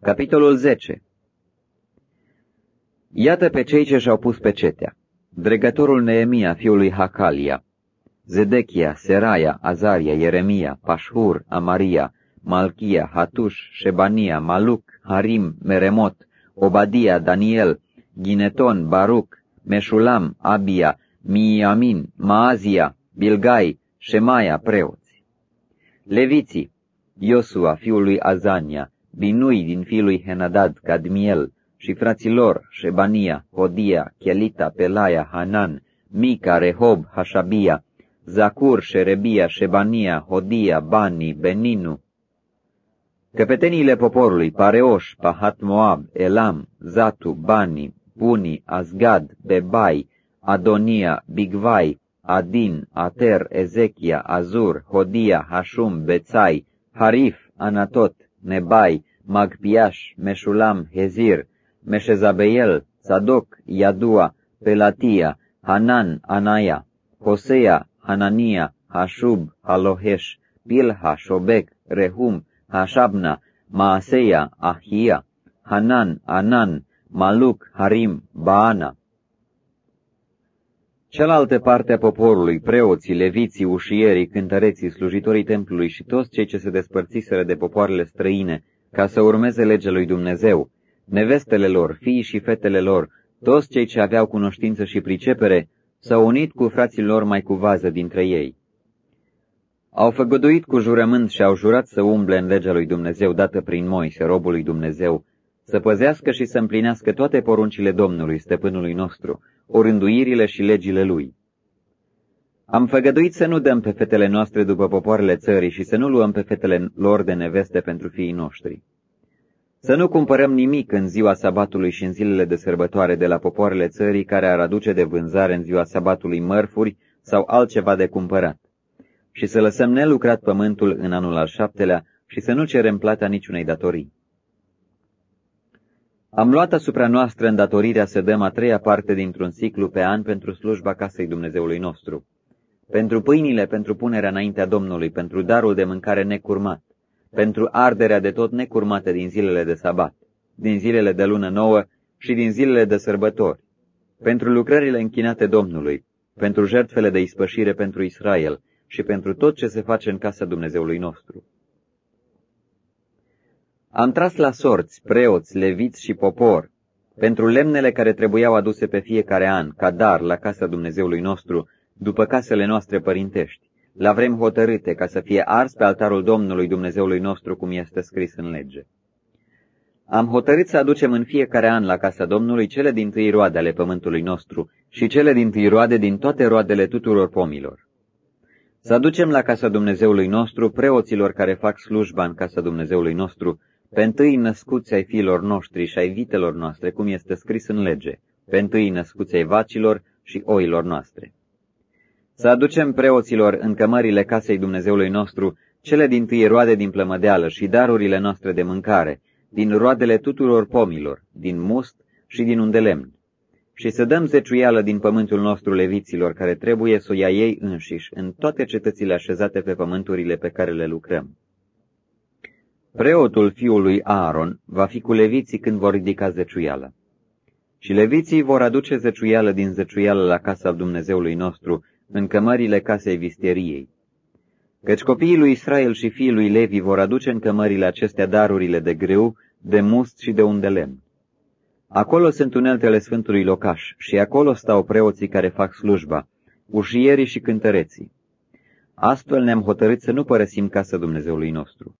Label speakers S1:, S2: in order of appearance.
S1: Capitolul 10 Iată pe cei ce și-au pus pe cetea. Dregătorul Neemia, fiul lui Hacalia, Zedechia, Seraia, Azaria, Ieremia, Pașhur, Amaria, Malchia, Hatuș, Shebania, Maluc, Harim, Meremot, Obadia, Daniel, Gineton, Baruc, Meșulam, Abia, Miamin, Maazia, Bilgai, Shemaia, preoți. Leviții, Iosua, fiul lui Azania, Binui din fiul lui Henadad, Cadmiel, și fraților, Shebania, Hodia, Chelita, Pelaia, Hanan, Mica, Rehob, Hashabia, Zacur, Sherebia, Shebania, Hodia, Bani, Beninu. Căpeteniile poporului, Pareoș, Pahat Moab, Elam, Zatu, Bani, Buni, Azgad, Bebai, Adonia, Bigvai, Adin, Ater, Ezechia, Azur, Hodia, Hashum, Bețai, Harif, Anatot, Nebai, Magpiaș, Meșulam, Hezir, Meșezabeel, Sadoc, Iadua, Pelatia, Hanan, Anaya, Hosea, Hanania, Hashub, Halohesh, Pilha, Shobek, Rehum, Hashabna, Maaseia, Ahia, Hanan, Anan, Maluc, Harim, Baana. Cealaltă parte a poporului, preoții, leviții, ușierii, cântăreții, slujitorii templului și toți cei ce se despărțiseră de popoarele străine, ca să urmeze legea lui Dumnezeu, nevestele lor, fiii și fetele lor, toți cei ce aveau cunoștință și pricepere, s-au unit cu frații lor mai cu vază dintre ei. Au făgăduit cu jurământ și au jurat să umble în legea lui Dumnezeu dată prin Moise, robul lui Dumnezeu, să păzească și să împlinească toate poruncile Domnului, stăpânului nostru, orânduirile și legile lui. Am făgăduit să nu dăm pe fetele noastre după popoarele țării și să nu luăm pe fetele lor de neveste pentru fiii noștri. Să nu cumpărăm nimic în ziua sabatului și în zilele de sărbătoare de la popoarele țării care ar aduce de vânzare în ziua sabatului mărfuri sau altceva de cumpărat. Și să lăsăm nelucrat pământul în anul al șaptelea și să nu cerem plata niciunei datorii. Am luat asupra noastră îndatorirea să dăm a treia parte dintr-un ciclu pe an pentru slujba casei Dumnezeului nostru, pentru pâinile pentru punerea înaintea Domnului, pentru darul de mâncare necurmat, pentru arderea de tot necurmată din zilele de sabat, din zilele de lună nouă și din zilele de sărbători, pentru lucrările închinate Domnului, pentru jertfele de ispășire pentru Israel și pentru tot ce se face în casa Dumnezeului nostru. Am tras la sorți preoți, leviți și popor, pentru lemnele care trebuiau aduse pe fiecare an, ca dar la casa Dumnezeului nostru, după casele noastre părintești, la vrem hotărâte ca să fie ars pe altarul Domnului Dumnezeului nostru, cum este scris în lege. Am hotărât să aducem în fiecare an la casa Domnului cele din tâi roade ale pământului nostru și cele din tâi roade din toate roadele tuturor pomilor. Să aducem la casa Dumnezeului nostru preoților care fac slujba în casa Dumnezeului nostru, pe întâi născuți ai fiilor noștri și ai vitelor noastre, cum este scris în lege, pe întâi născuți ai vacilor și oilor noastre. Să aducem preoților în cămările casei Dumnezeului nostru cele din tâi roade din plămădeală și darurile noastre de mâncare, din roadele tuturor pomilor, din must și din undelemn. Și să dăm zeciuială din pământul nostru leviților care trebuie să o ia ei înșiși în toate cetățile așezate pe pământurile pe care le lucrăm. Preotul fiului Aaron va fi cu leviții când vor ridica zeciuială. Și leviții vor aduce zeciuială din zeciuială la casa Dumnezeului nostru, în cămările casei visteriei. Căci copiii lui Israel și fiii lui Levi vor aduce în cămările acestea darurile de greu, de must și de undelemn. Acolo sunt uneltele Sfântului Locaș și acolo stau preoții care fac slujba, ușierii și cântăreții. Astfel ne-am hotărât să nu părăsim casa Dumnezeului nostru.